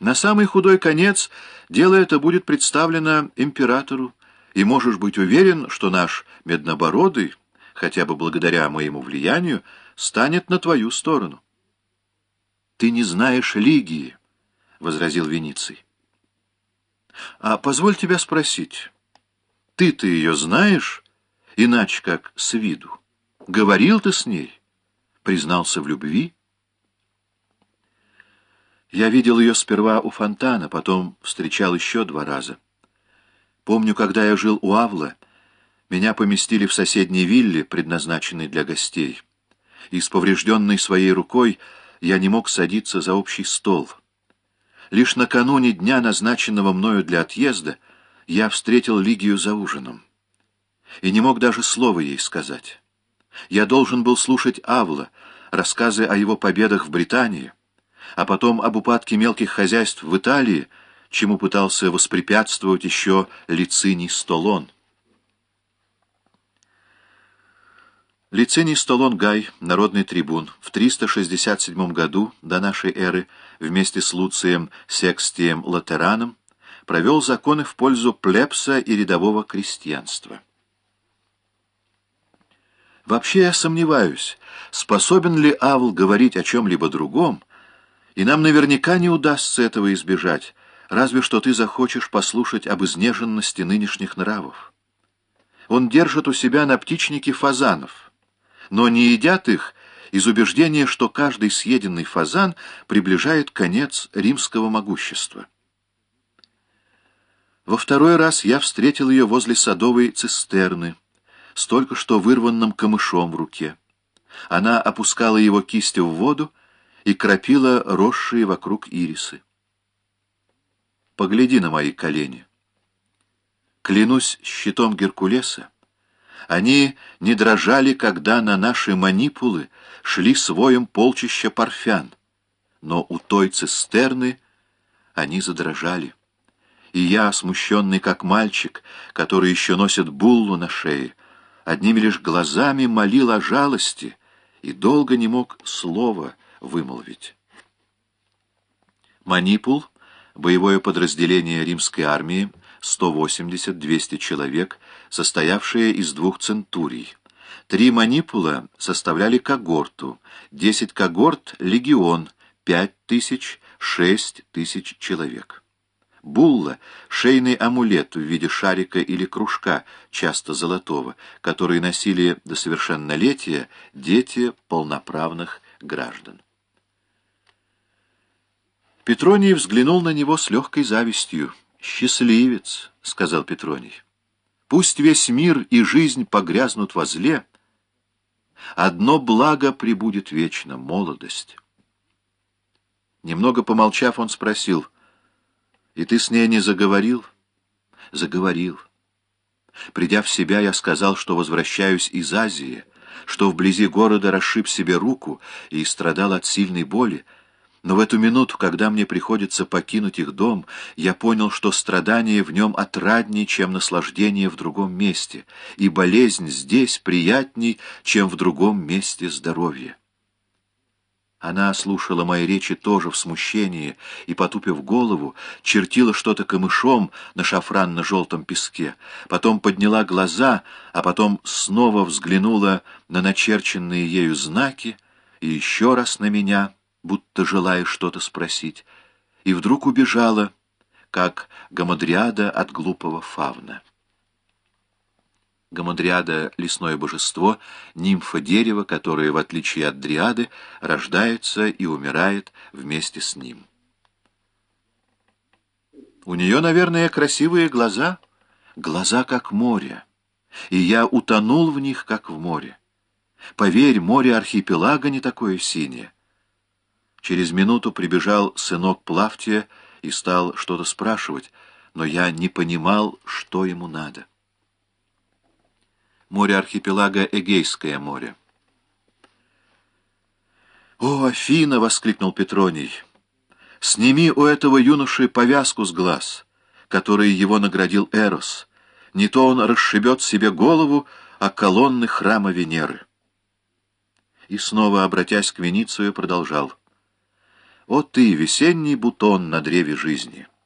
На самый худой конец дело это будет представлено императору, и можешь быть уверен, что наш Меднобородый, хотя бы благодаря моему влиянию, станет на твою сторону. — Ты не знаешь Лигии, — возразил Вениций. — А позволь тебя спросить, ты-то ее знаешь, иначе как с виду? Говорил ты с ней? Признался в любви? Я видел ее сперва у фонтана, потом встречал еще два раза. Помню, когда я жил у Авла, меня поместили в соседней вилле, предназначенной для гостей. И с поврежденной своей рукой я не мог садиться за общий стол. Лишь накануне дня, назначенного мною для отъезда, я встретил Лигию за ужином. И не мог даже слова ей сказать. Я должен был слушать Авла, рассказы о его победах в Британии, а потом об упадке мелких хозяйств в Италии, чему пытался воспрепятствовать еще Лициний Столон. Лициний Столон Гай, народный трибун, в 367 году до нашей эры вместе с Луцием Секстием Латераном провел законы в пользу плебса и рядового крестьянства. Вообще я сомневаюсь, способен ли Авл говорить о чем-либо другом, и нам наверняка не удастся этого избежать, разве что ты захочешь послушать об изнеженности нынешних нравов. Он держит у себя на птичнике фазанов, но не едят их из убеждения, что каждый съеденный фазан приближает конец римского могущества. Во второй раз я встретил ее возле садовой цистерны, с только что вырванным камышом в руке. Она опускала его кистью в воду и кропила росшие вокруг ирисы. Погляди на мои колени. Клянусь щитом Геркулеса, они не дрожали, когда на наши манипулы шли своем полчища парфян, но у той цистерны они задрожали. И я, смущенный как мальчик, который еще носит буллу на шее, одними лишь глазами молил о жалости и долго не мог слова вымолвить. Манипул, боевое подразделение римской армии, 180-200 человек, состоявшее из двух центурий. Три манипула составляли когорту, 10 когорт — легион, 5 тысяч, 6 тысяч человек. Булла — шейный амулет в виде шарика или кружка, часто золотого, который носили до совершеннолетия дети полноправных граждан. Петроний взглянул на него с легкой завистью. «Счастливец», — сказал Петроний. «Пусть весь мир и жизнь погрязнут во зле, одно благо прибудет вечно — молодость». Немного помолчав, он спросил — и ты с ней не заговорил? Заговорил. Придя в себя, я сказал, что возвращаюсь из Азии, что вблизи города расшиб себе руку и страдал от сильной боли, но в эту минуту, когда мне приходится покинуть их дом, я понял, что страдание в нем отраднее, чем наслаждение в другом месте, и болезнь здесь приятней, чем в другом месте здоровья. Она слушала мои речи тоже в смущении и, потупив голову, чертила что-то камышом на шафранно-желтом песке, потом подняла глаза, а потом снова взглянула на начерченные ею знаки и еще раз на меня, будто желая что-то спросить, и вдруг убежала, как гамадриада от глупого фавна. Гамадриада — лесное божество, нимфа дерева, которое, в отличие от дриады, рождается и умирает вместе с ним. У нее, наверное, красивые глаза, глаза как море, и я утонул в них, как в море. Поверь, море архипелага не такое синее. Через минуту прибежал сынок Плавтия и стал что-то спрашивать, но я не понимал, что ему надо море архипелага Эгейское море. «О, Афина!» — воскликнул Петроний. «Сними у этого юноши повязку с глаз, которой его наградил Эрос. Не то он расшибет себе голову о колонны храма Венеры». И снова, обратясь к Веницию, продолжал. О ты, весенний бутон на древе жизни!